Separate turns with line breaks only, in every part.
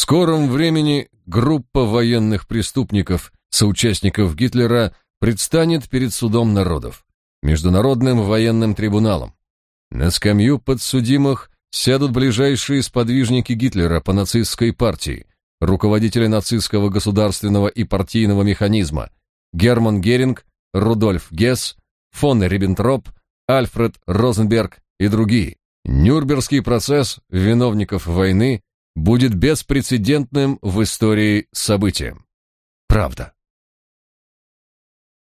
скором времени группа военных преступников, соучастников Гитлера, предстанет перед судом народов, Международным военным трибуналом. На скамью подсудимых сядут ближайшие сподвижники Гитлера по нацистской партии, руководители нацистского государственного и партийного механизма Герман Геринг, Рудольф Гесс, фон Риббентроп, Альфред Розенберг и другие. Нюрнбергский процесс виновников войны будет беспрецедентным в истории событием. Правда.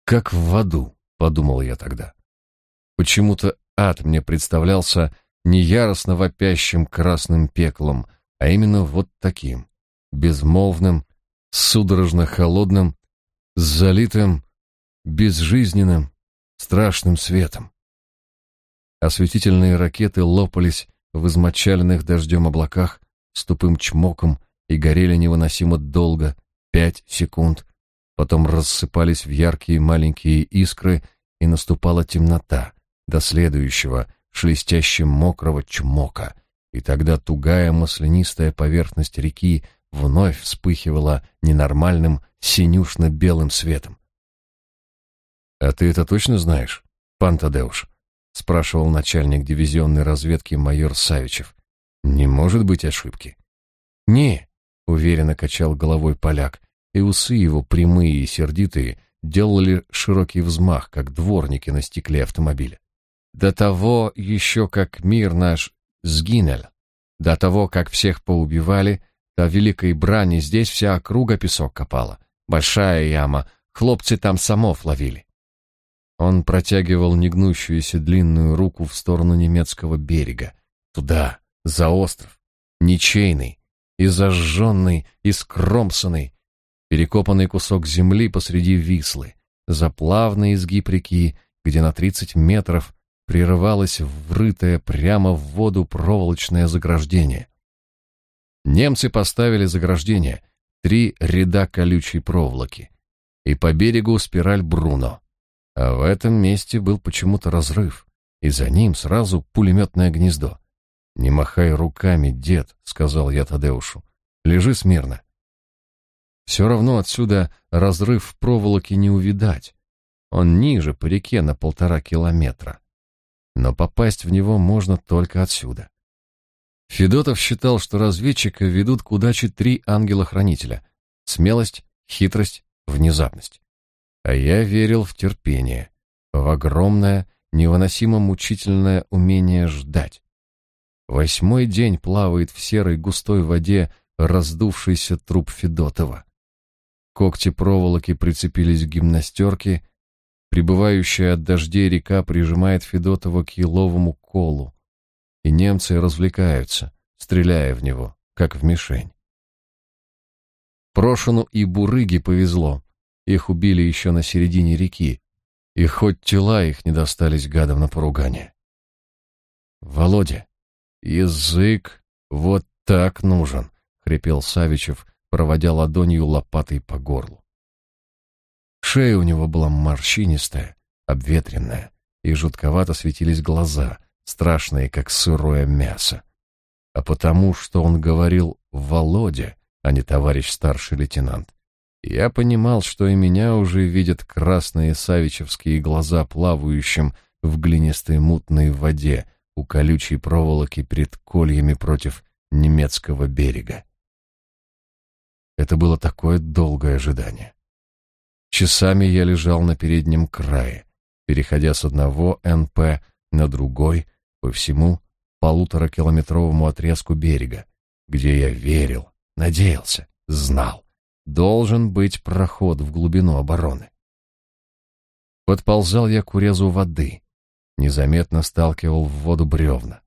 Как в аду, подумал я тогда. Почему-то ад мне представлялся не яростно вопящим красным пеклом, а именно вот таким, безмолвным, судорожно холодным, залитым, безжизненным, страшным светом. Осветительные ракеты лопались в измочаленных дождем облаках с тупым чмоком и горели невыносимо долго, пять секунд, потом рассыпались в яркие маленькие искры, и наступала темнота до следующего шелестяще мокрого чмока, и тогда тугая маслянистая поверхность реки вновь вспыхивала ненормальным синюшно-белым светом. «А ты это точно знаешь, пан Тадеуш?» — спрашивал начальник дивизионной разведки майор Савичев. «Не может быть ошибки». «Не», — уверенно качал головой поляк, и усы его, прямые и сердитые, делали широкий взмах, как дворники на стекле автомобиля. До того еще как мир наш сгинул, до того, как всех поубивали, до великой брани здесь вся округа песок копала. Большая яма, хлопцы там самов ловили. Он протягивал негнущуюся длинную руку в сторону немецкого берега, туда, за остров, ничейный, и зажженный, и скромсанный, перекопанный кусок земли посреди Вислы, за плавный изгиб реки, где на тридцать метров прерывалось врытое прямо в воду проволочное заграждение. Немцы поставили заграждение, три ряда колючей проволоки, и по берегу спираль Бруно. А в этом месте был почему-то разрыв, и за ним сразу пулеметное гнездо. «Не махай руками, дед», — сказал я Тадеушу. «Лежи смирно». Все равно отсюда разрыв в проволоке не увидать. Он ниже по реке на полтора километра. Но попасть в него можно только отсюда. Федотов считал, что разведчика ведут к удаче три ангела-хранителя — смелость, хитрость, внезапность. А я верил в терпение, в огромное, невыносимо мучительное умение ждать. Восьмой день плавает в серой густой воде раздувшийся труп Федотова. Когти проволоки прицепились к гимнастерке, прибывающая от дождей река прижимает Федотова к еловому колу, и немцы развлекаются, стреляя в него, как в мишень. Прошину и Бурыге повезло. Их убили еще на середине реки, и хоть тела их не достались гадам на поругание. «Володя, язык вот так нужен», — хрипел Савичев, проводя ладонью лопатой по горлу. Шея у него была морщинистая, обветренная, и жутковато светились глаза, страшные, как сырое мясо. А потому, что он говорил «Володя», а не товарищ старший лейтенант. Я понимал, что и меня уже видят красные савичевские глаза, плавающим в глинистой мутной воде у колючей проволоки перед кольями против немецкого берега. Это было такое долгое ожидание. Часами я лежал на переднем крае, переходя с одного НП на другой по всему полуторакилометровому отрезку берега, где я верил, Надеялся, знал. Должен быть проход в глубину обороны. Подползал я к урезу воды. Незаметно сталкивал в воду бревна.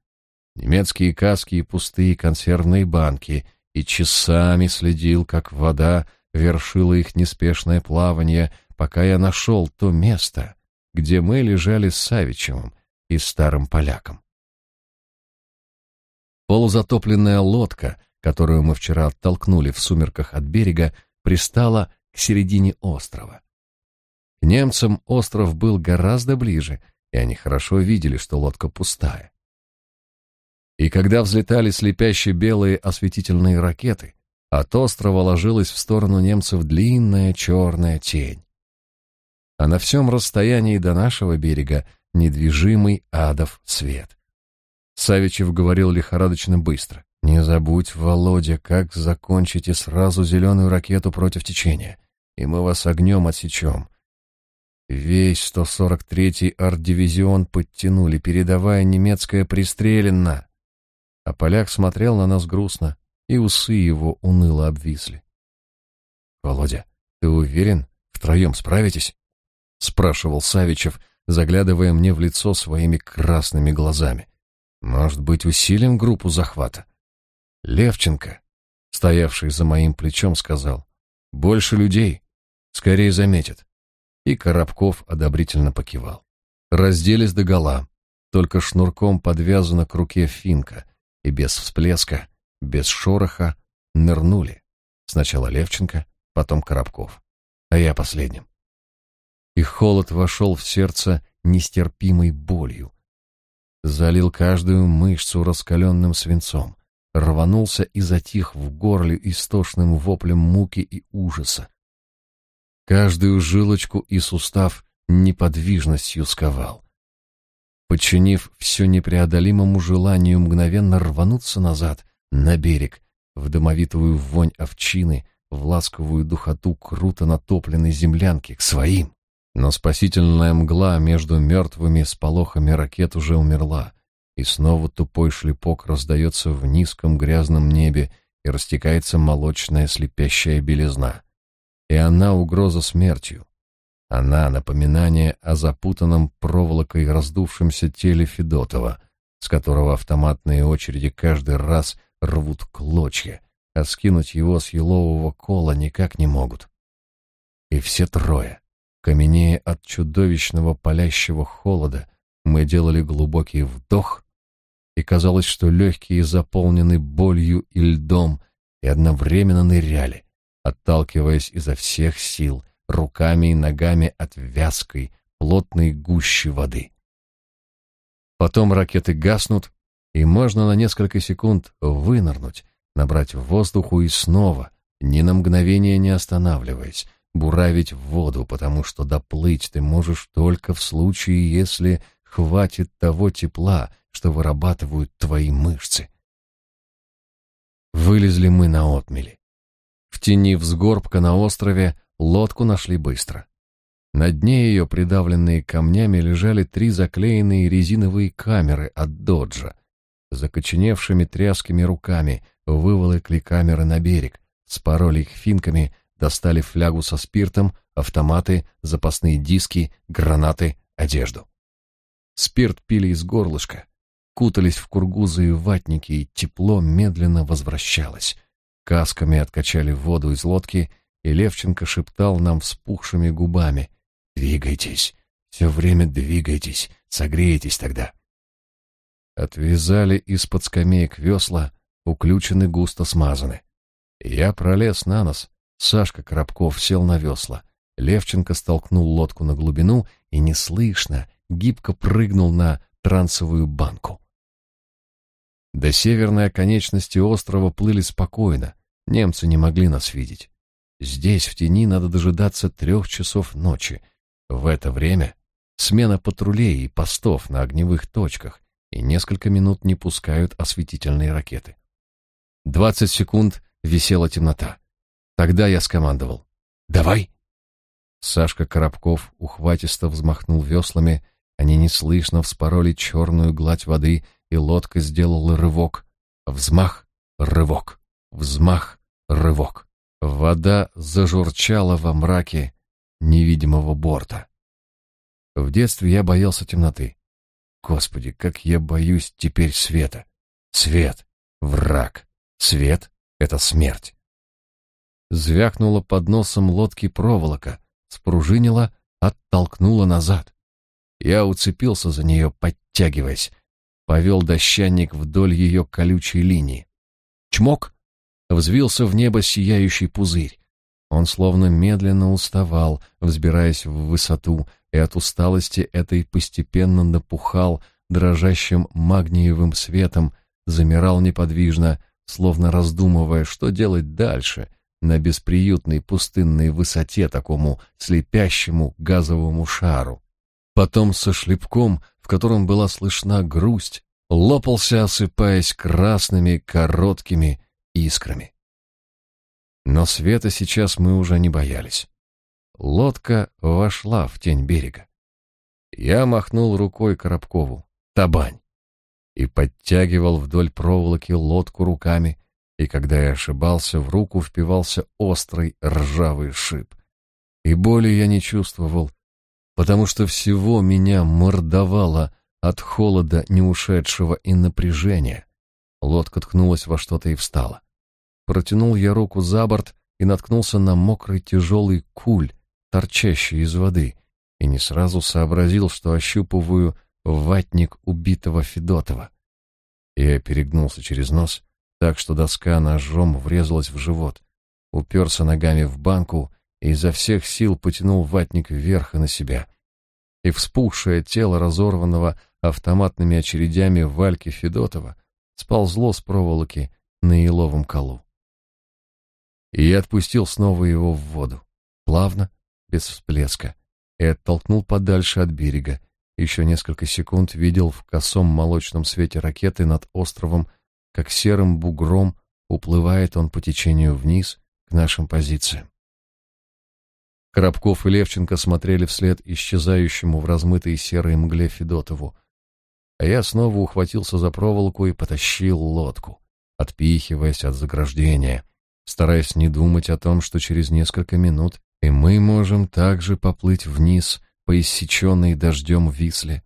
Немецкие каски и пустые консервные банки, и часами следил, как вода вершила их неспешное плавание, пока я нашел то место, где мы лежали с Савичевым и старым поляком. Полузатопленная лодка — которую мы вчера оттолкнули в сумерках от берега, пристала к середине острова. К немцам остров был гораздо ближе, и они хорошо видели, что лодка пустая. И когда взлетали слепящие белые осветительные ракеты, От острова ложилась в сторону немцев длинная черная тень. А на всем расстоянии до нашего берега недвижимый адов свет. Савичев говорил лихорадочно быстро. «Не забудь, Володя, как закончите сразу зеленую ракету против течения, и мы вас огнем отсечем. Весь 143-й арт-дивизион подтянули, передавая немецкое пристреленно. А поляк смотрел на нас грустно, и усы его уныло обвисли. «Володя, ты уверен, втроем справитесь?» — спрашивал Савичев, заглядывая мне в лицо своими красными глазами. «Может быть, усилим группу захвата?» Левченко, стоявший за моим плечом, сказал, «Больше людей, скорее заметят». И Коробков одобрительно покивал. Разделись догола, только шнурком подвязана к руке финка, и без всплеска, без шороха нырнули. Сначала Левченко, потом Коробков, а я последним. И холод вошел в сердце нестерпимой болью. Залил каждую мышцу раскаленным свинцом, рванулся и затих в горле истошным воплем муки и ужаса. Каждую жилочку и сустав неподвижностью сковал. Подчинив все непреодолимому желанию мгновенно рвануться назад, на берег, в домовитую вонь овчины, в ласковую духоту круто натопленной землянки, к своим. Но спасительная мгла между мертвыми сполохами ракет уже умерла, и снова тупой шлепок раздается в низком грязном небе, и растекается молочная слепящая белизна. И она угроза смертью. Она напоминание о запутанном проволокой раздувшемся теле Федотова, с которого автоматные очереди каждый раз рвут клочья, а скинуть его с елового кола никак не могут. И все трое, каменея от чудовищного палящего холода, мы делали глубокий вдох и казалось, что легкие заполнены болью и льдом, и одновременно ныряли, отталкиваясь изо всех сил, руками и ногами от вязкой, плотной гущи воды. Потом ракеты гаснут, и можно на несколько секунд вынырнуть, набрать воздуху и снова, ни на мгновение не останавливаясь, буравить в воду, потому что доплыть ты можешь только в случае, если хватит того тепла, что вырабатывают твои мышцы. Вылезли мы на отмели. В тени взгорбка на острове лодку нашли быстро. На дне ее, придавленные камнями, лежали три заклеенные резиновые камеры от доджа. Закоченевшими тряскими руками выволокли камеры на берег, спороли их финками, достали флягу со спиртом, автоматы, запасные диски, гранаты, одежду. Спирт пили из горлышка, кутались в кургузы и ватники, и тепло медленно возвращалось. Касками откачали воду из лодки, и Левченко шептал нам вспухшими губами. «Двигайтесь, все время двигайтесь, согреетесь тогда». Отвязали из-под скамеек весла, уключены густо смазаны. Я пролез на нос, Сашка Коробков сел на весла. Левченко столкнул лодку на глубину и неслышно, гибко прыгнул на трансовую банку. До северной оконечности острова плыли спокойно, немцы не могли нас видеть. Здесь, в тени, надо дожидаться трех часов ночи. В это время смена патрулей и постов на огневых точках, и несколько минут не пускают осветительные ракеты. Двадцать секунд висела темнота. Тогда я скомандовал «Давай!». Сашка Коробков ухватисто взмахнул веслами, они неслышно вспороли черную гладь воды, и лодка сделала рывок. Взмах, рывок, взмах, рывок. Вода зажурчала во мраке невидимого борта. В детстве я боялся темноты. Господи, как я боюсь теперь света. Свет — враг. Свет — это смерть. Звякнула под носом лодки проволока, спружинила, оттолкнула назад. Я уцепился за нее, подтягиваясь. Повел дощанник вдоль ее колючей линии. Чмок! Взвился в небо сияющий пузырь. Он словно медленно уставал, взбираясь в высоту, и от усталости этой постепенно напухал дрожащим магниевым светом, замирал неподвижно, словно раздумывая, что делать дальше на бесприютной пустынной высоте такому слепящему газовому шару. Потом со шлепком, в котором была слышна грусть, лопался, осыпаясь красными короткими искрами. Но света сейчас мы уже не боялись. Лодка вошла в тень берега. Я махнул рукой Коробкову. «Табань!» И подтягивал вдоль проволоки лодку руками, и когда я ошибался, в руку впивался острый ржавый шип. И боли я не чувствовал, потому что всего меня мордовало от холода не ушедшего и напряжения. Лодка ткнулась во что-то и встала. Протянул я руку за борт и наткнулся на мокрый тяжелый куль, торчащий из воды, и не сразу сообразил, что ощупываю ватник убитого Федотова. Я перегнулся через нос, так что доска ножом врезалась в живот, уперся ногами в банку и изо всех сил потянул ватник вверх и на себя. И вспухшее тело разорванного автоматными очередями Вальки Федотова сползло с проволоки на еловом колу. И я отпустил снова его в воду, плавно, без всплеска, и оттолкнул подальше от берега. Еще несколько секунд видел в косом молочном свете ракеты над островом, как серым бугром уплывает он по течению вниз к нашим позициям. Коробков и Левченко смотрели вслед исчезающему в размытой серой мгле Федотову, а я снова ухватился за проволоку и потащил лодку, отпихиваясь от заграждения, стараясь не думать о том, что через несколько минут и мы можем также поплыть вниз по иссеченной дождем Висле.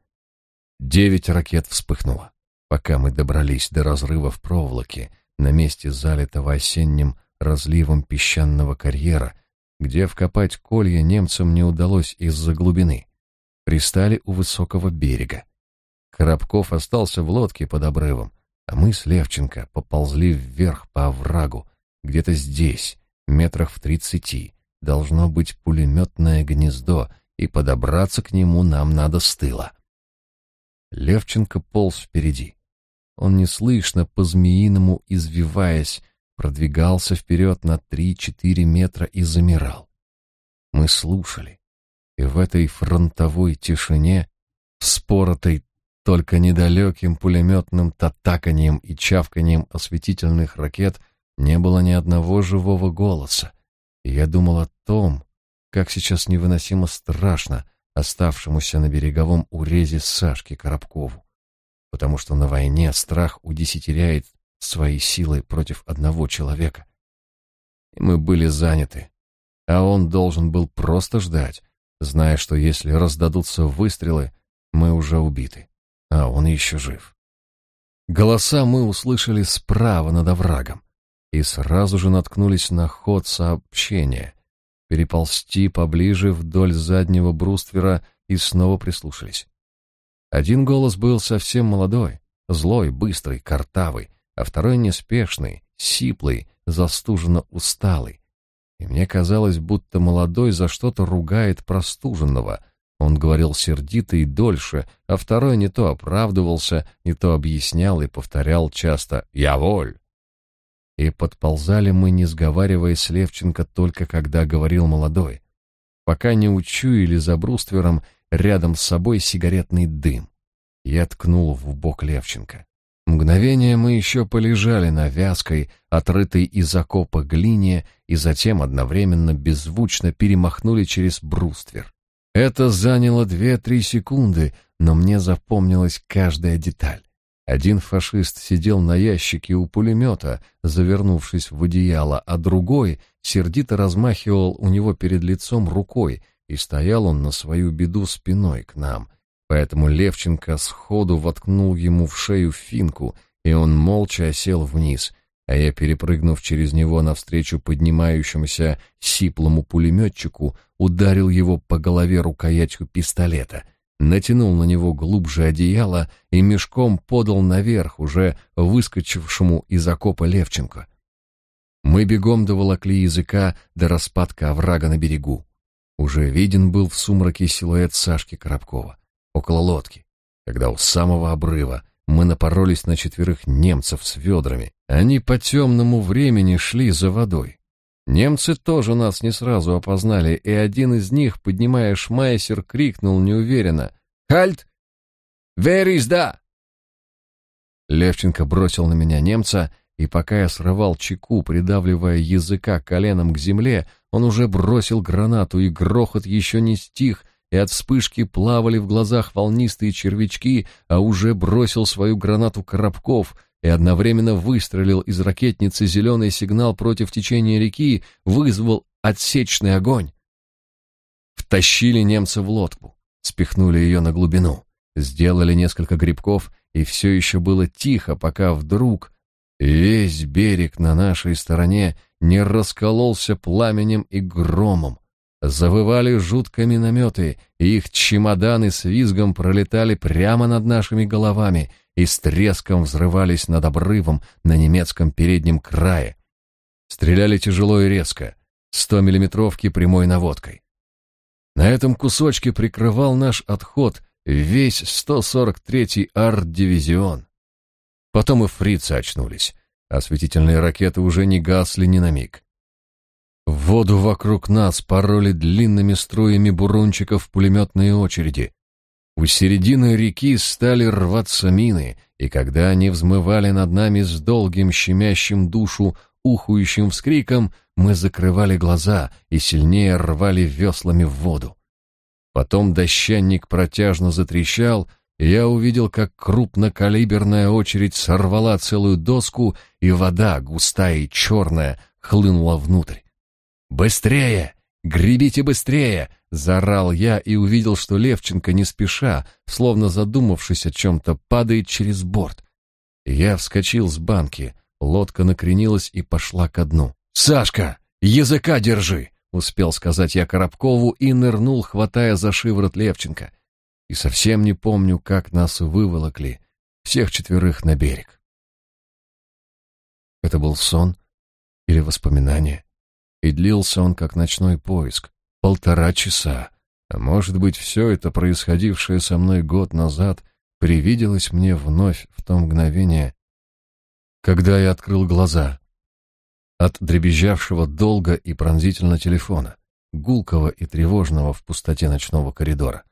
Девять ракет вспыхнуло, пока мы добрались до разрыва в проволоке на месте залитого осенним разливом песчаного карьера, где вкопать колья немцам не удалось из-за глубины. Пристали у высокого берега. Коробков остался в лодке под обрывом, а мы с Левченко поползли вверх по оврагу, где-то здесь, метрах в тридцати, должно быть пулеметное гнездо, и подобраться к нему нам надо с тыла. Левченко полз впереди. Он неслышно, по-змеиному извиваясь, продвигался вперед на три-четыре метра и замирал. Мы слушали, и в этой фронтовой тишине, споротой только недалеким пулеметным татаканием и чавканием осветительных ракет, не было ни одного живого голоса. И я думал о том, как сейчас невыносимо страшно оставшемуся на береговом урезе Сашке Коробкову, потому что на войне страх удесятеряет свои силы против одного человека. И мы были заняты, а он должен был просто ждать, зная, что если раздадутся выстрелы, мы уже убиты, а он еще жив. Голоса мы услышали справа над оврагом и сразу же наткнулись на ход сообщения. Переползти поближе вдоль заднего бруствера и снова прислушались. Один голос был совсем молодой, злой, быстрый, картавый, а второй неспешный, сиплый, застуженно усталый. И мне казалось, будто молодой за что-то ругает простуженного. Он говорил сердито и дольше, а второй не то оправдывался, не то объяснял и повторял часто «Я воль». И подползали мы, не сговариваясь с Левченко, только когда говорил молодой. Пока не учуяли за бруствером рядом с собой сигаретный дым. Я ткнул в бок Левченко. Мгновение мы еще полежали на вязкой, отрытой из окопа глине, и затем одновременно беззвучно перемахнули через бруствер. Это заняло две-три секунды, но мне запомнилась каждая деталь. Один фашист сидел на ящике у пулемета, завернувшись в одеяло, а другой сердито размахивал у него перед лицом рукой, и стоял он на свою беду спиной к нам. Поэтому Левченко сходу воткнул ему в шею финку, и он молча осел вниз, а я, перепрыгнув через него навстречу поднимающемуся сиплому пулеметчику, ударил его по голове рукоятью пистолета — натянул на него глубже одеяло и мешком подал наверх уже выскочившему из окопа Левченко. Мы бегом доволокли языка до распадка оврага на берегу. Уже виден был в сумраке силуэт Сашки Коробкова около лодки, когда у самого обрыва мы напоролись на четверых немцев с ведрами, Они по темному времени шли за водой. Немцы тоже нас не сразу опознали, и один из них, поднимая шмайсер, крикнул неуверенно «Хальт! Where is da?» Левченко бросил на меня немца, и пока я срывал чеку, придавливая языка коленом к земле, он уже бросил гранату, и грохот еще не стих, и от вспышки плавали в глазах волнистые червячки, а уже бросил свою гранату Коробков и одновременно выстрелил из ракетницы зеленый сигнал против течения реки, вызвал отсечный огонь. Втащили немца в лодку, спихнули ее на глубину, сделали несколько грибков, и все еще было тихо, пока вдруг весь берег на нашей стороне не раскололся пламенем и громом. Завывали жутко минометы, их чемоданы с визгом пролетали прямо над нашими головами и с треском взрывались над обрывом на немецком переднем крае. Стреляли тяжело и резко, 100-миллиметровки прямой наводкой. На этом кусочке прикрывал наш отход весь 143-й арт-дивизион. Потом и фрицы очнулись. Осветительные ракеты уже не гасли ни на миг. Воду вокруг нас пороли длинными струями бурунчиков пулеметные очереди. У середины реки стали рваться мины, и когда они взмывали над нами с долгим щемящим душу ухующим вскриком, мы закрывали глаза и сильнее рвали веслами в воду. Потом дощанник протяжно затрещал, и я увидел, как крупнокалиберная очередь сорвала целую доску, и вода, густая и черная, хлынула внутрь. «Быстрее! Гребите быстрее!» — заорал я и увидел, что Левченко не спеша, словно задумавшись о чем-то, падает через борт. Я вскочил с банки, лодка накренилась и пошла ко дну. «Сашка, языка держи!» — успел сказать я Коробкову и нырнул, хватая за шиворот Левченко. И совсем не помню, как нас выволокли, всех четверых на берег. Это был сон или воспоминание? и длился он как ночной поиск, полтора часа. А может быть, все это, происходившее со мной год назад, привиделось мне вновь в то мгновение, когда я открыл глаза от дребезжавшего долго и пронзительно телефона, гулкого и тревожного в пустоте ночного коридора.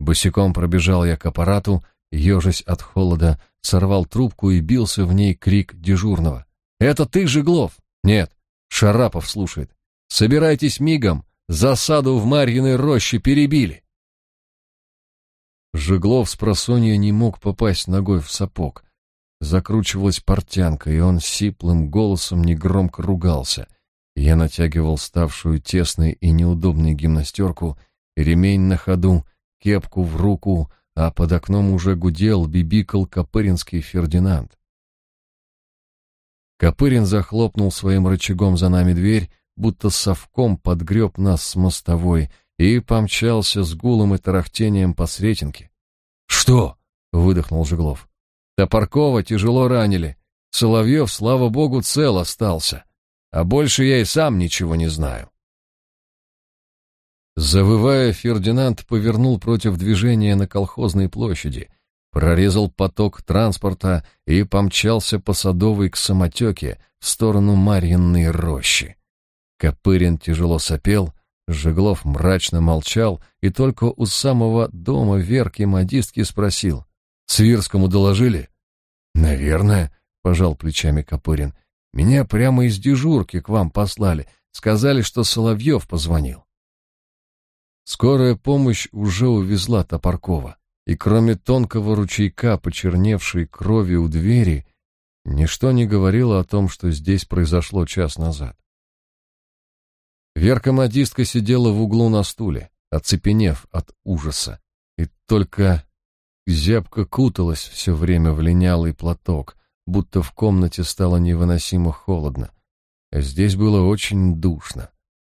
Босиком пробежал я к аппарату, ежась от холода, сорвал трубку и бился в ней крик дежурного. «Это ты, Жеглов?» «Нет, Шарапов слушает. «Собирайтесь мигом! Засаду в Марьиной роще перебили!» Жеглов с просонья не мог попасть ногой в сапог. Закручивалась портянка, и он сиплым голосом негромко ругался. Я натягивал ставшую тесной и неудобной гимнастерку, ремень на ходу, кепку в руку, а под окном уже гудел, бибикал Копыринский Фердинанд. Копырин захлопнул своим рычагом за нами дверь, будто совком подгреб нас с мостовой и помчался с гулом и тарахтением по Сретенке. «Что?» — выдохнул Жеглов. «Топоркова тяжело ранили. Соловьев, слава богу, цел остался. А больше я и сам ничего не знаю». Завывая, Фердинанд повернул против движения на колхозной площади, прорезал поток транспорта и помчался по Садовой к самотеке в сторону Марьинной рощи. Копырин тяжело сопел, Жеглов мрачно молчал и только у самого дома Верки модистки спросил. «Свирскому доложили?» «Наверное», — пожал плечами Копырин. «Меня прямо из дежурки к вам послали. Сказали, что Соловьев позвонил». Скорая помощь уже увезла Топоркова и кроме тонкого ручейка, почерневшей крови у двери, ничто не говорило о том, что здесь произошло час назад. Верка-модистка сидела в углу на стуле, оцепенев от ужаса, и только зябко куталась все время в линялый платок, будто в комнате стало невыносимо холодно. А здесь было очень душно.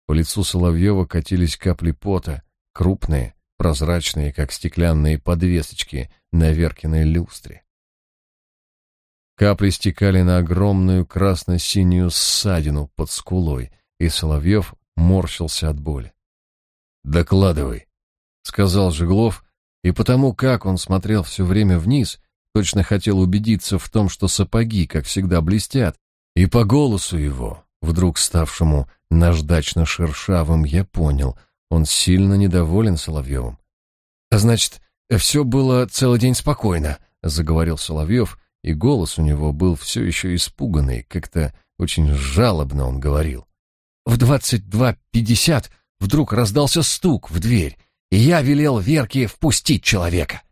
По лицу Соловьева катились капли пота, крупные, прозрачные, как стеклянные подвесочки на Веркиной люстре. Капли стекали на огромную красно-синюю ссадину под скулой, и Соловьев морщился от боли. «Докладывай», — сказал Жеглов, и потому как он смотрел все время вниз, точно хотел убедиться в том, что сапоги, как всегда, блестят, и по голосу его, вдруг ставшему наждачно-шершавым, я понял, он сильно недоволен Соловьевым. «А значит, все было целый день спокойно», — заговорил Соловьев, и голос у него был все еще испуганный, как-то очень жалобно он говорил. В двадцать два пятьдесят вдруг раздался стук в дверь, и я велел Верке впустить человека.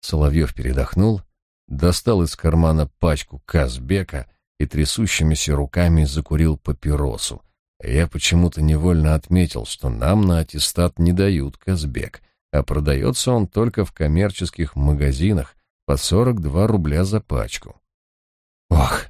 Соловьев передохнул, достал из кармана пачку Казбека и трясущимися руками закурил папиросу. Я почему-то невольно отметил, что нам на аттестат не дают Казбек, а продается он только в коммерческих магазинах по 42 рубля за пачку. Ох,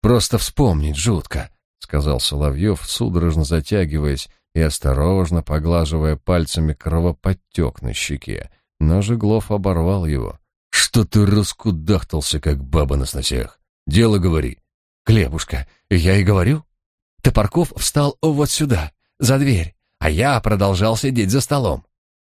просто вспомнить жутко, сказал Соловьев, судорожно затягиваясь и осторожно поглаживая пальцами кровоподтек на щеке. Но Жеглов оборвал его. «Что ты раскудахтался, как баба на сносях? Дело говори». «Глебушка, я и говорю». Топорков встал вот сюда, за дверь, а я продолжал сидеть за столом.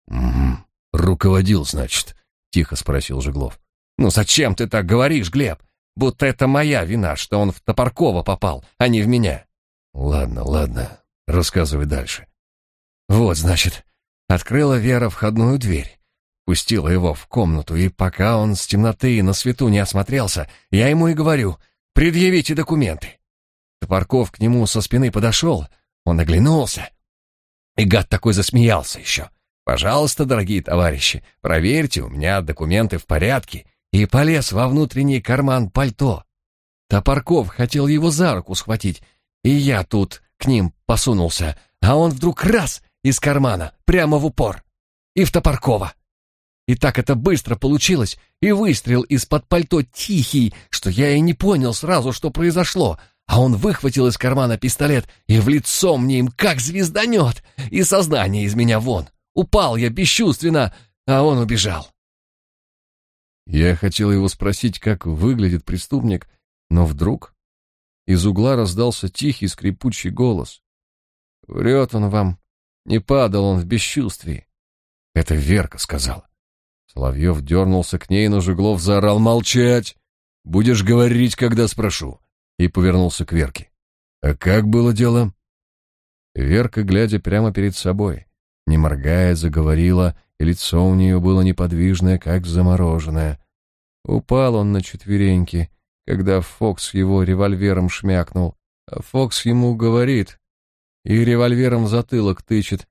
«Угу, руководил, значит?» — тихо спросил Жеглов. «Ну зачем ты так говоришь, Глеб? Будто это моя вина, что он в Топоркова попал, а не в меня». «Ладно, ладно, рассказывай дальше». «Вот, значит, открыла Вера входную дверь пустила его в комнату, и пока он с темноты и на свету не осмотрелся, я ему и говорю, предъявите документы. Топорков к нему со спины подошел, он оглянулся, и гад такой засмеялся еще. «Пожалуйста, дорогие товарищи, проверьте, у меня документы в порядке», и полез во внутренний карман пальто. Топорков хотел его за руку схватить, и я тут к ним посунулся, а он вдруг раз из кармана, прямо в упор, и в Топоркова. И так это быстро получилось, и выстрел из-под пальто тихий, что я и не понял сразу, что произошло. А он выхватил из кармана пистолет и в лицо мне им как звезданет, и сознание из меня вон. Упал я бесчувственно, а он убежал. Я хотел его спросить, как выглядит преступник, но вдруг из угла раздался тихий скрипучий голос. «Врет он вам, не падал он в бесчувствии». Это Верка сказала. Соловьев дернулся к ней, но Жеглов заорал «Молчать! Будешь говорить, когда спрошу!» и повернулся к Верке. «А как было дело?» Верка, глядя прямо перед собой, не моргая, заговорила, и лицо у нее было неподвижное, как замороженное. Упал он на четвереньки, когда Фокс его револьвером шмякнул, а Фокс ему говорит и револьвером в затылок тычет.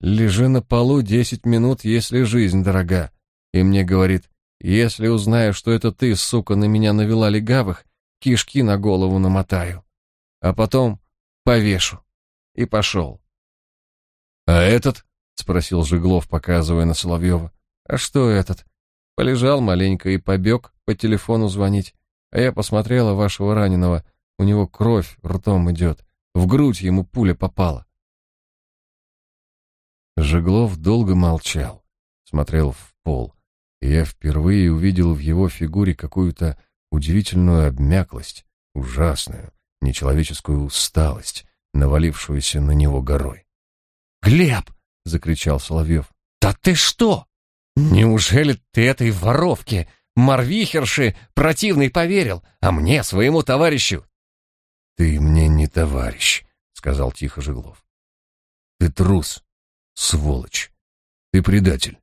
«Лежи на полу десять минут, если жизнь дорога и мне говорит, если узнаю, что это ты, сука, на меня навела легавых, кишки на голову намотаю, а потом повешу. И пошел. — А этот? — спросил Жиглов, показывая на Соловьева. — А что этот? Полежал маленько и побег по телефону звонить. А я посмотрела вашего раненого, у него кровь ртом идет, в грудь ему пуля попала. Жиглов долго молчал, смотрел в пол и я впервые увидел в его фигуре какую-то удивительную обмяклость, ужасную, нечеловеческую усталость, навалившуюся на него горой. «Глеб!» — закричал Соловьев. «Да ты что? Неужели ты этой воровке, Марвихерши, противный поверил, а мне, своему товарищу?» «Ты мне не товарищ», — сказал тихо Жиглов. «Ты трус, сволочь, ты предатель,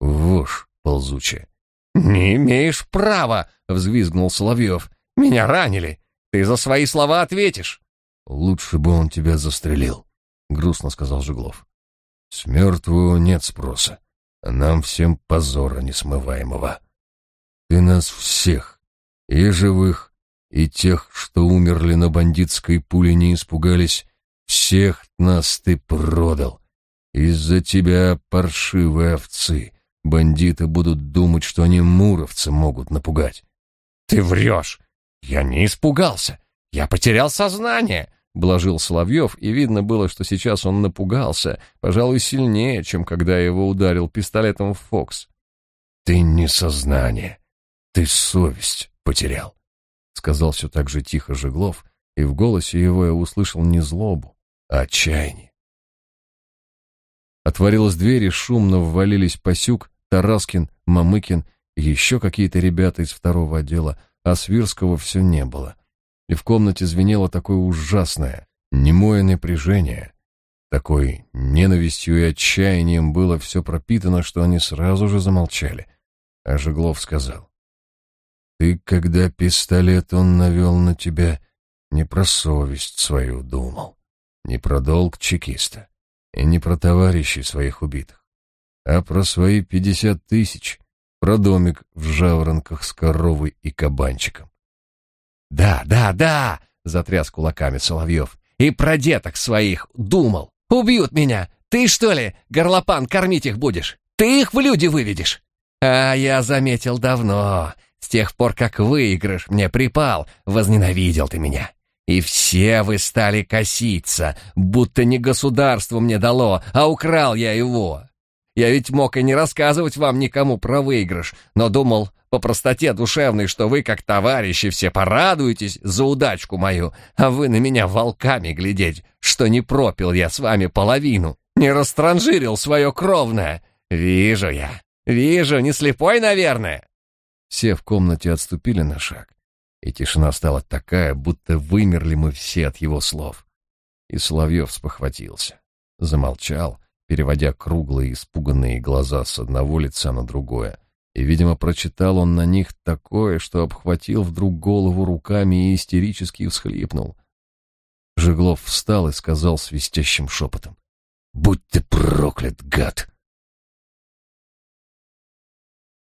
вошь, ползучая. «Не имеешь права!» — взвизгнул Соловьев. «Меня ранили! Ты за свои слова ответишь!» «Лучше бы он тебя застрелил», — грустно сказал Жиглов. «С мертвого нет спроса, а нам всем позора несмываемого. Ты нас всех, и живых, и тех, что умерли на бандитской пуле, не испугались, всех нас ты продал. Из-за тебя паршивые овцы, Бандиты будут думать, что они муровца могут напугать. Ты врешь! Я не испугался! Я потерял сознание! Блажил Соловьев, и видно было, что сейчас он напугался, пожалуй, сильнее, чем когда его ударил пистолетом в Фокс. «Ты не сознание, ты совесть потерял», — сказал все так же тихо Жеглов, и в голосе его я услышал не злобу, а отчаяние. Отворилась дверь, и шумно ввалились Пасюк, Тараскин, Мамыкин еще какие-то ребята из второго отдела, а Свирского все не было. И в комнате звенело такое ужасное, немое напряжение. Такой ненавистью и отчаянием было все пропитано, что они сразу же замолчали. А Жеглов сказал, «Ты, когда пистолет он навел на тебя, не про совесть свою думал, не про долг чекиста и не про товарищей своих убитых, а про свои пятьдесят тысяч, про домик в жаворонках с коровой и кабанчиком.
«Да, да, да!» — затряс кулаками Соловьев. «И про деток своих думал. Убьют меня! Ты, что ли, горлопан, кормить их будешь? Ты их в люди выведешь?» «А я заметил давно. С тех пор, как выигрыш мне припал, возненавидел ты меня. И все вы стали коситься, будто не государство мне дало, а украл я его. Я ведь мог и не рассказывать вам никому про выигрыш, но думал по простоте душевной, что вы, как товарищи, все порадуетесь за удачку мою, а вы на меня волками глядеть, что не пропил я с вами половину, не растранжирил свое кровное. Вижу я, вижу, не слепой, наверное».
Все в комнате отступили на шаг, и тишина стала такая, будто вымерли мы все от его слов. И Соловьев спохватился, замолчал, переводя круглые испуганные глаза с одного лица на другое. И, видимо, прочитал он на них такое, что обхватил вдруг голову руками и истерически всхлипнул. Жеглов встал и сказал свистящим шепотом. «Будь ты проклят, гад!»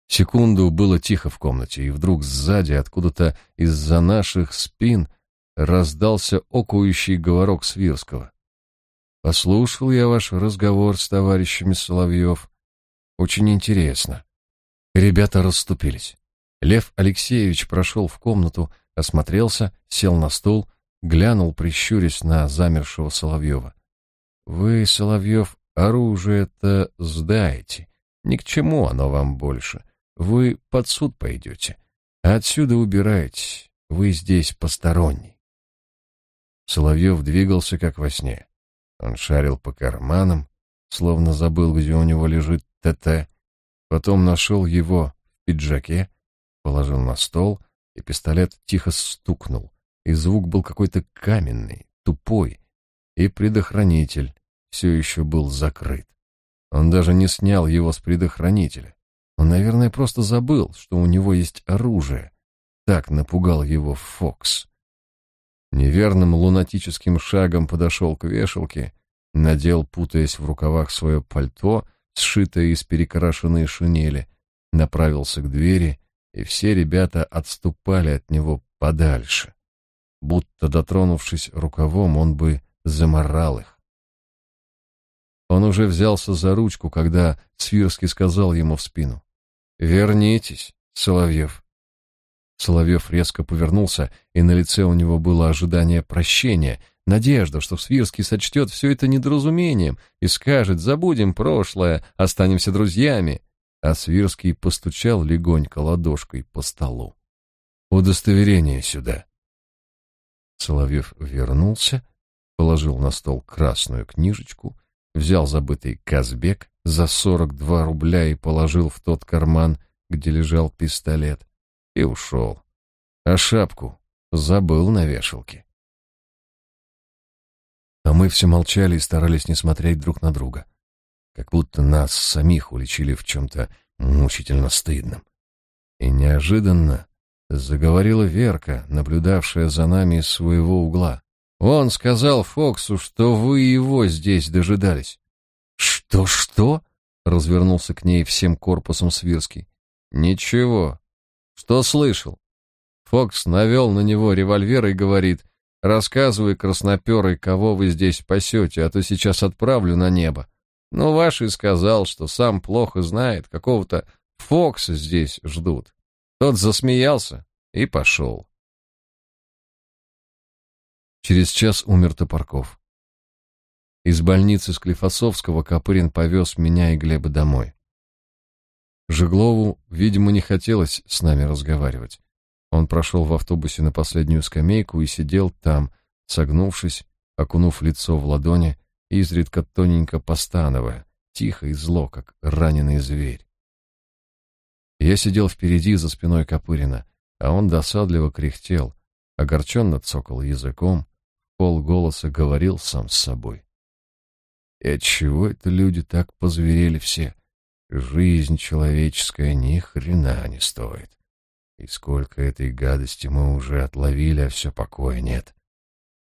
Секунду было тихо в комнате, и вдруг сзади, откуда-то из-за наших спин, раздался окующий говорок Свирского. Послушал я ваш разговор с товарищами Соловьев. Очень интересно. Ребята расступились. Лев Алексеевич прошел в комнату, осмотрелся, сел на стул, глянул, прищурясь на замершего Соловьева. Вы, Соловьев, оружие-то сдаете. Ни к чему оно вам больше. Вы под суд пойдете. Отсюда убираетесь. Вы здесь посторонний. Соловьев двигался, как во сне. Он шарил по карманам, словно забыл, где у него лежит ТТ. Потом нашел его в пиджаке, положил на стол, и пистолет тихо стукнул. И звук был какой-то каменный, тупой. И предохранитель все еще был закрыт. Он даже не снял его с предохранителя. Он, наверное, просто забыл, что у него есть оружие. Так напугал его Фокс. Неверным лунатическим шагом подошел к вешалке, надел, путаясь в рукавах, свое пальто, сшитое из перекрашенной шинели, направился к двери, и все ребята отступали от него подальше. Будто дотронувшись рукавом, он бы заморал их. Он уже взялся за ручку, когда Свирский сказал ему в спину. «Вернитесь, Соловьев». Соловьев резко повернулся, и на лице у него было ожидание прощения, надежда, что Свирский сочтет все это недоразумением и скажет «забудем прошлое, останемся друзьями». А Свирский постучал легонько ладошкой по столу. «Удостоверение сюда». Соловьев вернулся, положил на стол красную книжечку, взял забытый Казбек за сорок два рубля и положил в тот карман, где лежал пистолет и ушел. А шапку забыл на вешалке. А мы все молчали и старались не смотреть друг на друга, как будто нас самих уличили в чем-то мучительно стыдном. И неожиданно заговорила Верка, наблюдавшая за нами из своего угла. Он сказал Фоксу, что вы его здесь дожидались. Что-что? Развернулся к ней всем корпусом Свирский. Ничего, что слышал? Фокс навел на него револьвер и говорит, «Рассказывай, красноперый, кого вы здесь пасете, а то сейчас отправлю на небо». Ну, Ваши сказал, что сам плохо знает, какого-то Фокса здесь ждут. Тот засмеялся и пошел. Через час умер Топорков. Из больницы Склифосовского Копырин повез меня и Глеба домой. Жеглову, видимо, не хотелось с нами разговаривать. Он прошел в автобусе на последнюю скамейку и сидел там, согнувшись, окунув лицо в ладони, изредка тоненько постановая, тихо и зло, как раненый зверь. Я сидел впереди за спиной Копырина, а он досадливо кряхтел, огорченно цокал языком, полголоса говорил сам с собой. И отчего это люди так позверели все? Жизнь человеческая ни хрена не стоит. И сколько этой гадости мы уже отловили, а все покоя нет.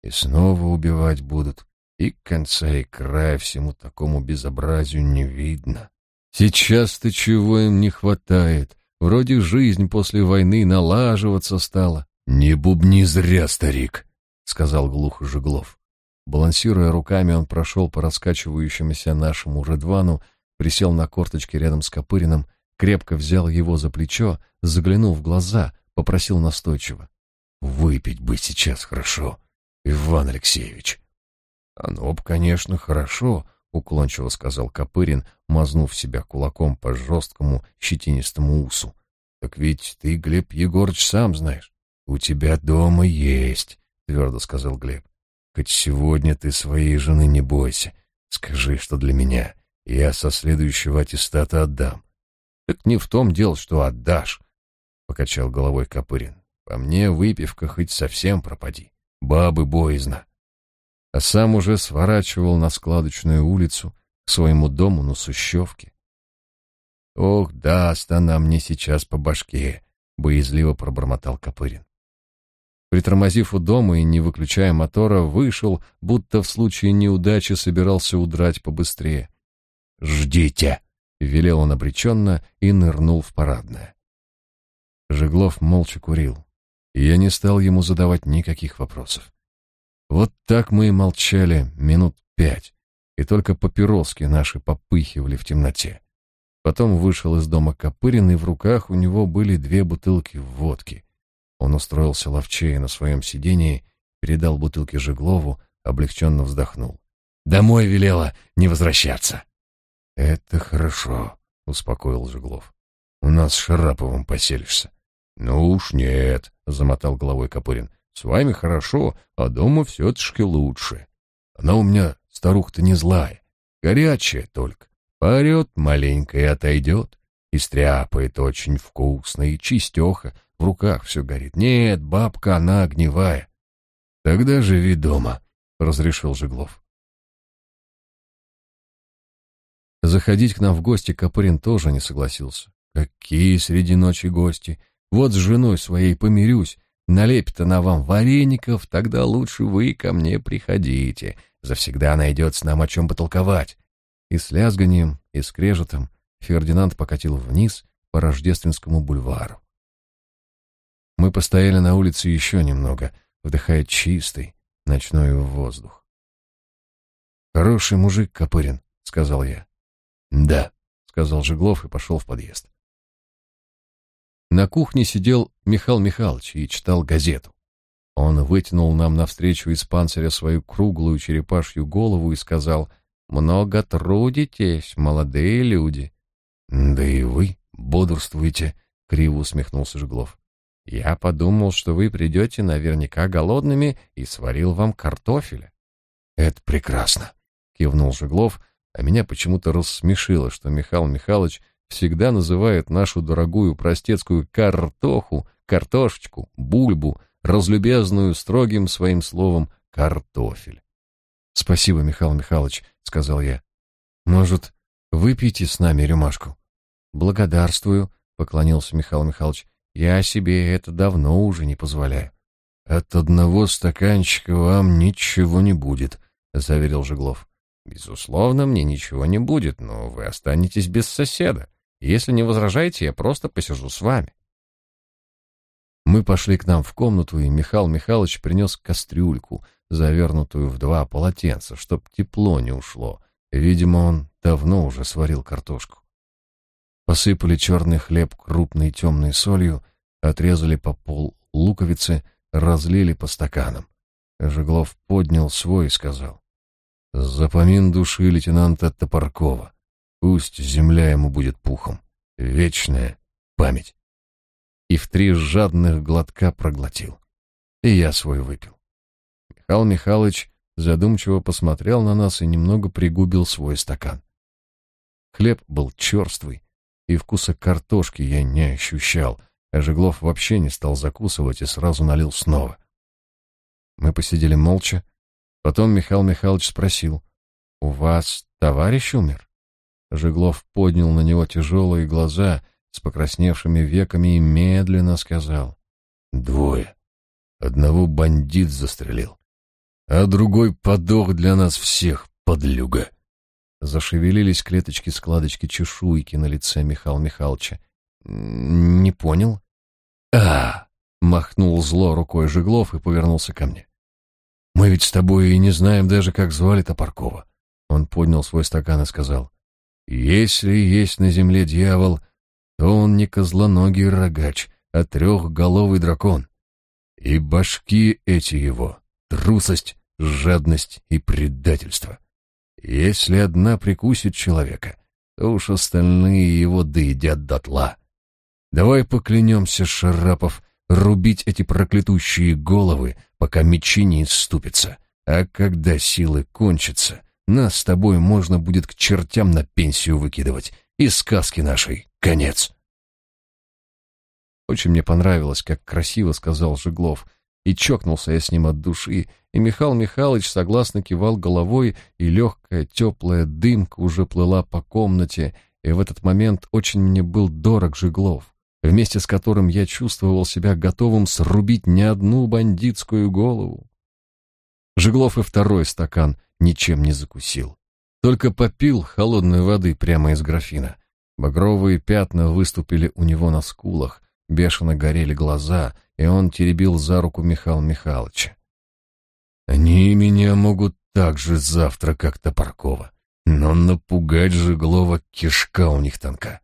И снова убивать будут, и конца и края всему такому безобразию не видно. Сейчас-то чего им не хватает? Вроде жизнь после войны налаживаться стала. Не бубни зря, старик, сказал глухо Жеглов. Балансируя руками, он прошел по раскачивающемуся нашему Редвану, присел на корточки рядом с Копыриным, крепко взял его за плечо, заглянул в глаза, попросил настойчиво: "Выпить бы сейчас хорошо, Иван Алексеевич". «Оно б, конечно, хорошо», — уклончиво сказал Копырин, мазнув себя кулаком по жесткому щетинистому усу. «Так ведь ты, Глеб Егорыч, сам знаешь. У тебя дома есть», — твердо сказал Глеб. «Хоть сегодня ты своей жены не бойся. Скажи, что для меня. Я со следующего аттестата отдам». «Так не в том дело, что отдашь», — покачал головой Копырин. «По мне выпивка хоть совсем пропади. Бабы боязно а сам уже сворачивал на складочную улицу к своему дому на Сущевке. «Ох, даст она мне сейчас по башке!» — боязливо пробормотал Копырин. Притормозив у дома и не выключая мотора, вышел, будто в случае неудачи собирался удрать побыстрее. «Ждите!» — велел он обреченно и нырнул в парадное. Жеглов молча курил, и я не стал ему задавать никаких вопросов. Вот так мы и молчали минут пять, и только папироски наши попыхивали в темноте. Потом вышел из дома Копырин, и в руках у него были две бутылки водки. Он устроился ловчее на своем сидении, передал бутылки Жеглову, облегченно вздохнул. «Домой велела не возвращаться». «Это хорошо», — успокоил Жеглов. «У нас с Шараповым поселишься». «Ну уж нет», — замотал головой Копырин. С вами хорошо, а дома все-таки лучше. Она у меня, старуха-то, не злая, горячая только. Поорет маленько и отойдет, и стряпает очень вкусно, и чистеха, в руках все горит. Нет, бабка, она огневая. Тогда живи дома, — разрешил Жеглов. Заходить к нам в гости Копырин тоже не согласился. Какие среди ночи гости! Вот с женой своей помирюсь, Налепит она вам вареников, тогда лучше вы ко мне приходите. Завсегда найдется нам о чем потолковать. И с лязганием, и скрежетом Фердинанд покатил вниз по Рождественскому бульвару. Мы постояли на улице еще немного, вдыхая чистый ночной воздух. «Хороший мужик, Копырин», — сказал я. «Да», — сказал Жеглов и пошел в подъезд. На кухне сидел Михаил Михайлович и читал газету. Он вытянул нам навстречу из панциря свою круглую черепашью голову и сказал, «Много трудитесь, молодые люди». «Да и вы бодрствуете», — криво усмехнулся Жеглов. «Я подумал, что вы придете наверняка голодными и сварил вам картофеля». «Это прекрасно», — кивнул Жеглов, а меня почему-то рассмешило, что Михаил Михайлович всегда называют нашу дорогую простецкую картоху, картошечку, бульбу, разлюбезную строгим своим словом картофель. «Спасибо, Михаил Михайлович», — сказал я. «Может, выпейте с нами рюмашку?» «Благодарствую», — поклонился Михаил Михайлович. «Я себе это давно уже не позволяю». «От одного стаканчика вам ничего не будет», — заверил Жеглов. «Безусловно, мне ничего не будет, но вы останетесь без соседа. Если не возражаете, я просто посижу с вами. Мы пошли к нам в комнату, и Михаил Михайлович принес кастрюльку, завернутую в два полотенца, чтоб тепло не ушло. Видимо, он давно уже сварил картошку. Посыпали черный хлеб крупной темной солью, отрезали по пол луковицы, разлили по стаканам. Жеглов поднял свой и сказал. «Запомин души лейтенанта Топоркова. Пусть земля ему будет пухом. Вечная память. И в три жадных глотка проглотил. И я свой выпил. Михаил Михайлович задумчиво посмотрел на нас и немного пригубил свой стакан. Хлеб был черствый, и вкуса картошки я не ощущал, а Жеглов вообще не стал закусывать и сразу налил снова. Мы посидели молча. Потом Михаил Михайлович спросил, «У вас товарищ умер?» Жеглов поднял на него тяжелые глаза с покрасневшими веками и медленно сказал, «Двое. Одного бандит застрелил, а другой подох для нас всех, подлюга». Зашевелились клеточки-складочки чешуйки на лице Михаила Михайловича. «Не понял?» «А!» — махнул зло рукой Жеглов и повернулся ко мне. «Мы ведь с тобой и не знаем даже, как звали Топоркова». Он поднял свой стакан и сказал, «Если есть на земле дьявол, то он не козлоногий рогач, а трехголовый дракон. И башки эти его — трусость, жадность и предательство. Если одна прикусит человека, то уж остальные его доедят дотла. Давай поклянемся, Шарапов, рубить эти проклятущие головы, пока мечи не иступятся. А когда силы кончатся, нас с тобой можно будет к чертям на пенсию выкидывать. И сказки нашей конец. Очень мне понравилось, как красиво сказал Жиглов — и чокнулся я с ним от души, и Михаил Михайлович согласно кивал головой, и легкая теплая дымка уже плыла по комнате, и в этот момент очень мне был дорог Жиглов, вместе с которым я чувствовал себя готовым срубить не одну бандитскую голову. Жиглов и второй стакан ничем не закусил, только попил холодной воды прямо из графина. Багровые пятна выступили у него на скулах, бешено горели глаза — и он теребил за руку Михаила Михайловича. «Они меня могут так же завтра, как Топоркова, но напугать Жеглова кишка у них тонка.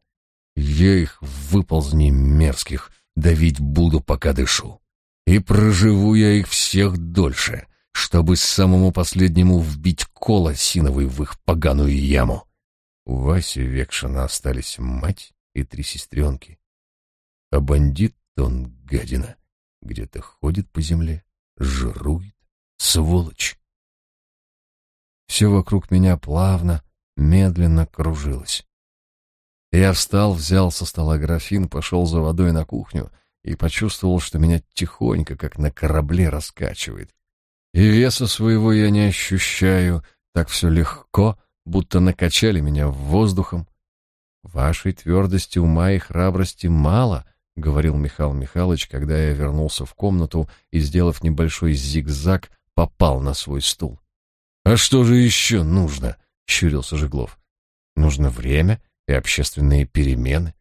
Я их выползни мерзких давить буду, пока дышу. И проживу я их всех дольше, чтобы самому последнему вбить кол осиновый в их поганую яму». У Васи Векшина остались мать и три сестренки. А бандит он, гадина, где-то ходит по земле, жирует, сволочь. Все вокруг меня плавно, медленно кружилось. Я встал, взял со стола графин, пошел за водой на кухню и почувствовал, что меня тихонько, как на корабле, раскачивает. И веса своего я не ощущаю, так все легко, будто накачали меня воздухом. Вашей твердости ума и храбрости мало, — говорил Михаил Михайлович, когда я вернулся в комнату и, сделав небольшой зигзаг, попал на свой стул. «А что же еще нужно?» — щурился Жеглов. «Нужно время и общественные перемены.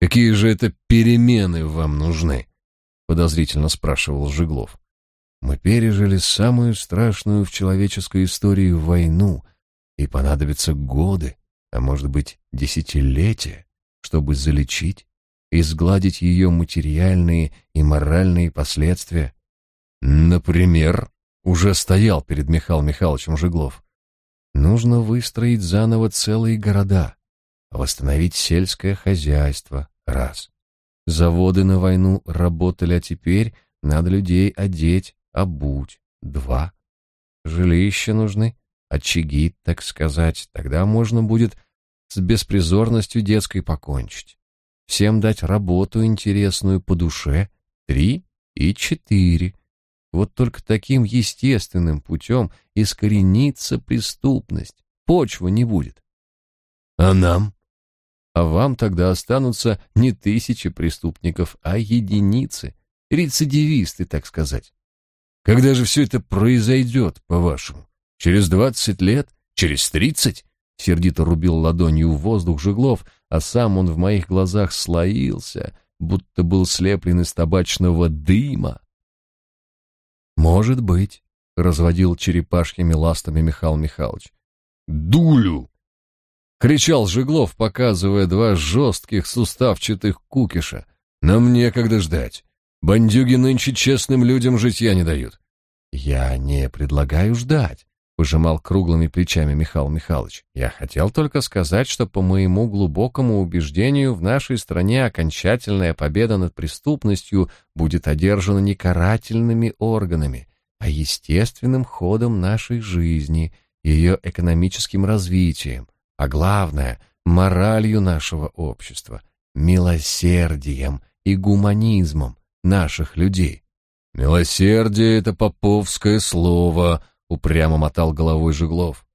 Какие же это перемены вам нужны?» — подозрительно спрашивал Жеглов. «Мы пережили самую страшную в человеческой истории войну, и понадобятся годы, а может быть десятилетия, чтобы залечить и сгладить ее материальные и моральные последствия. Например, уже стоял перед Михаилом Михайловичем Жиглов. Нужно выстроить заново целые города, восстановить сельское хозяйство, раз. Заводы на войну работали, а теперь надо людей одеть, обуть, два. Жилища нужны, очаги, так сказать, тогда можно будет с беспризорностью детской покончить всем дать работу интересную по душе, три и четыре. Вот только таким естественным путем искоренится преступность, почва не будет. А нам? А вам тогда останутся не тысячи преступников, а единицы, рецидивисты, так сказать. Когда же все это произойдет, по-вашему? Через двадцать лет? Через тридцать? Сердито рубил ладонью в воздух Жеглов, а сам он в моих глазах слоился, будто был слеплен из табачного дыма. «Может быть», — разводил черепашьими ластами Михаил Михайлович. «Дулю!» — кричал Жеглов, показывая два жестких суставчатых кукиша. «Нам некогда ждать. Бандюги нынче честным людям житья не дают». «Я не предлагаю ждать пожимал круглыми плечами Михаил Михайлович. Я хотел только сказать, что по моему глубокому убеждению в нашей стране окончательная победа над преступностью будет одержана не карательными органами, а естественным ходом нашей жизни, ее экономическим развитием, а главное моралью нашего общества. милосердием и гуманизмом наших людей. Милосердие — это поповское слово, — упрямо мотал головой Жеглов.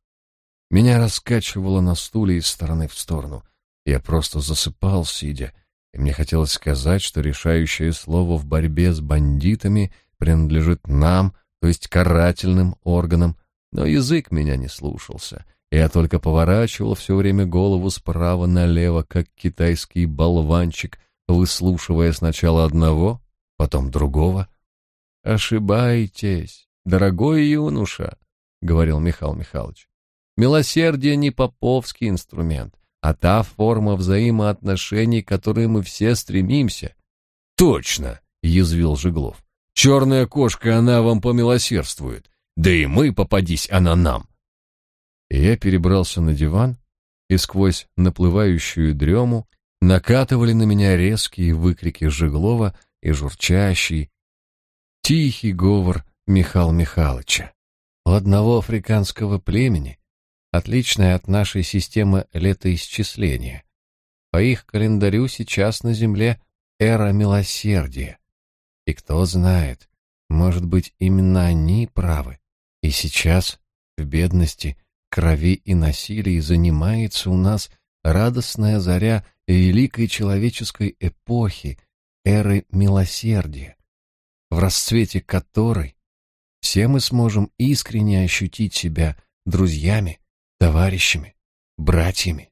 Меня раскачивало на стуле из стороны в сторону. Я просто засыпал, сидя, и мне хотелось сказать, что решающее слово в борьбе с бандитами принадлежит нам, то есть карательным органам, но язык меня не слушался, я только поворачивал все время голову справа налево, как китайский болванчик, выслушивая сначала одного, потом другого. «Ошибаетесь, дорогой юноша», — говорил Михаил Михайлович. «Милосердие не поповский инструмент, а та форма взаимоотношений, к которой мы все стремимся».
«Точно!» — язвил Жеглов. «Черная кошка, она вам помилосердствует. Да и мы, попадись она нам!»
И я перебрался на диван, и сквозь наплывающую дрему накатывали на меня резкие выкрики Жеглова и журчащий, тихий говор Михаила Михайловича. У одного африканского племени, отличная от нашей системы летоисчисления. По их календарю сейчас на Земле эра милосердия. И кто знает, может быть, именно они правы. И сейчас, в бедности, крови и насилии, занимается у нас радостная заря великой человеческой эпохи, эры милосердия, в расцвете которой все мы сможем искренне ощутить себя друзьями, товарищами, братьями.